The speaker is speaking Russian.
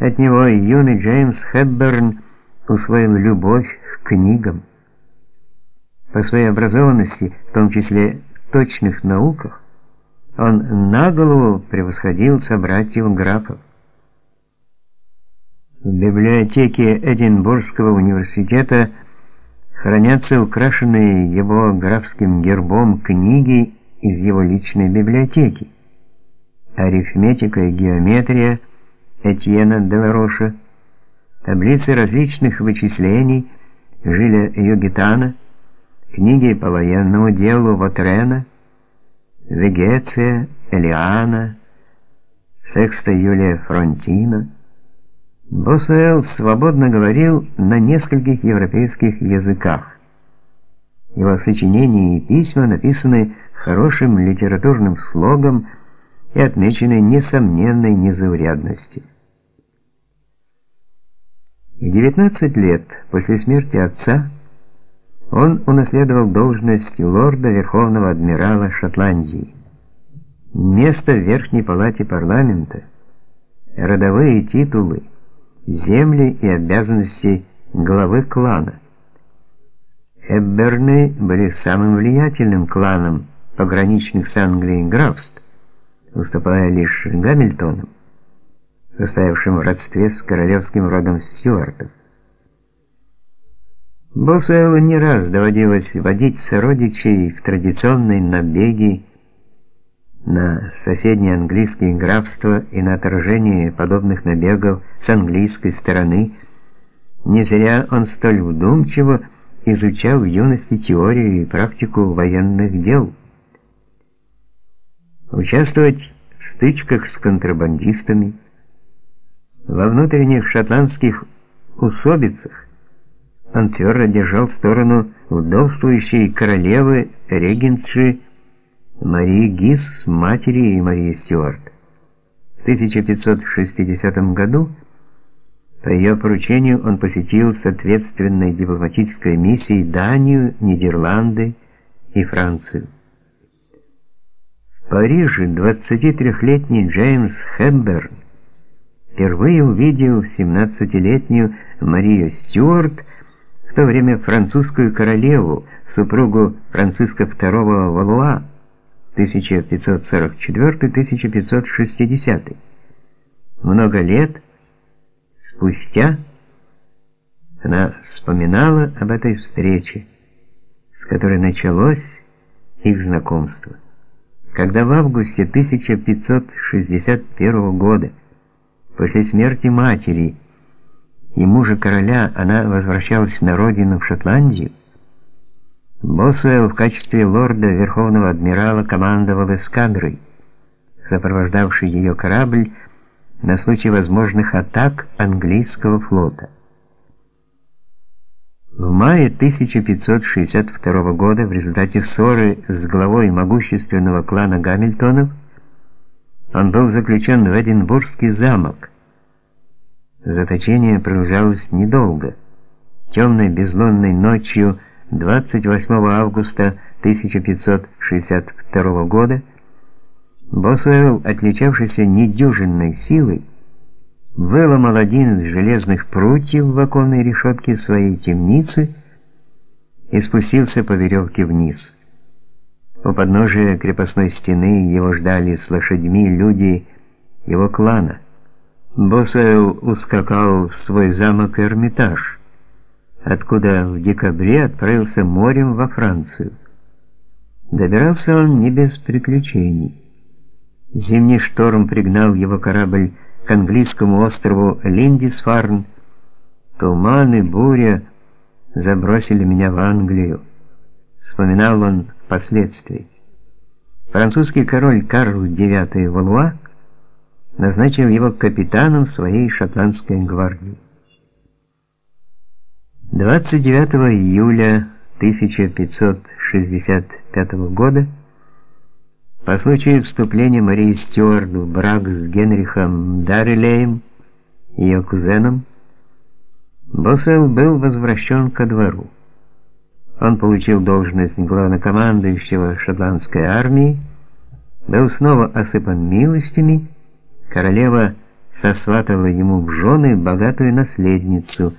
От него юный Джеймс Хепберн усвоил любовь к книгам. По своей образованности, в том числе в точных науках, он на голову превосходил собратьев графов. В библиотеке Эдинбургского университета хранятся украшенные его графским гербом книги из его личной библиотеки. Арифметика и геометрия Этьена Делароша, таблицы различных вычислений Жиля Югитана, книги по военному делу Ватрена, Вегеция, Элиана, Секста Юлия Фронтина. Босуэлл свободно говорил на нескольких европейских языках. Его сочинения и письма написаны хорошим литературным слогом и отмечены несомненной незаурядностью. В 19 лет после смерти отца он унаследовал должность лорда Верховного адмирала Шотландии. Место в Верхней палате парламента, родовые титулы, земли и обязанности главы клана. Хепберны были самым влиятельным кланом пограничных с Англией графств, уступая лишь Гамильтонам состоявшим в родстве с королевским родом Стюартов. Босуэллу не раз доводилось водить сородичей в традиционные набеги на соседние английские графства и на отражение подобных набегов с английской стороны. Не зря он столь вдумчиво изучал в юности теорию и практику военных дел. Участвовать в стычках с контрабандистами – во внутренних шотландских усобицах он твердо держал сторону вдовствующей королевы регентши Марии Гис, матери Марии Стюарт. В 1560 году по ее поручению он посетил с ответственной дипломатической миссией Данию, Нидерланды и Францию. Париже 23-летний Джеймс Хэмберн впервые увидел 17-летнюю Марию Стюарт, в то время французскую королеву, супругу Франциска II Валуа, 1544-1560. Много лет спустя она вспоминала об этой встрече, с которой началось их знакомство. Когда в августе 1561 года После смерти матери и мужа короля она возвращалась на родину в Шотландию. Босуэлл в качестве лорда Верховного адмирала командовал эскадрой, сопровождавшей ее корабль на случай возможных атак английского флота. Мае 1562 года в результате ссоры с главой могущественного клана Гамильтонов он был заключен в Эдинбургский замок, Заточение продолжалось недолго. Темной безлунной ночью 28 августа 1562 года Босуэлл, отличавшийся недюжинной силой, выломал один из железных прутьев в оконной решетке своей темницы и спустился по веревке вниз. У подножия крепостной стены его ждали с лошадьми люди его клана. Босайл ускакал в свой замок Эрмитаж, откуда в декабре отправился морем во Францию. Добирался он не без приключений. Зимний шторм пригнал его корабль к английскому острову Линдисфарн. Туман и буря забросили меня в Англию. Вспоминал он впоследствии. Французский король Карл IX Валуа назначил его капитаном своей шотландской гвардии. 29 июля 1565 года по случаю вступления Марии Стюарт в брак с Генрихом Даррелеем, ее кузеном, Босвелл был возвращен ко двору. Он получил должность главнокомандующего шотландской армии, был снова осыпан милостями Королева сосватала ему в жены богатую наследницу –